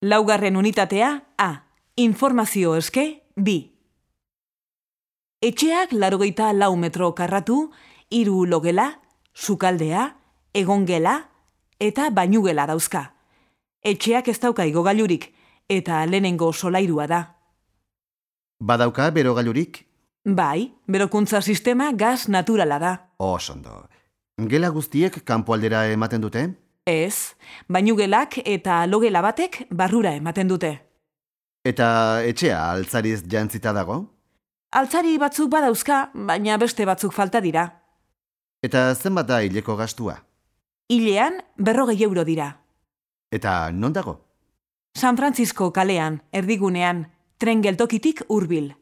Laugarren unitatea A. Informazio eske B. Etxeak larogeita lau metro karratu, hiru logela, sukaldea, egongela eta bainugela dauzka. Etxeak ez dauka igogailurik eta lehenengo solairua da. Badauka berogailurik? Bai, berokuntza sistema gaz naturala da. Osondo. Gela guztiek kanpoaldera ematen dute? Ez, bainugelak eta logela batek barrura ematen dute. Eta etxea altzariz jantzita dago? Altzari batzuk badauzka, baina beste batzuk falta dira. Eta zenbat da hileko gastua? Hilean berrogei euro dira. Eta non dago? San Francisco kalean, erdigunean, tren geltokitik hurbil.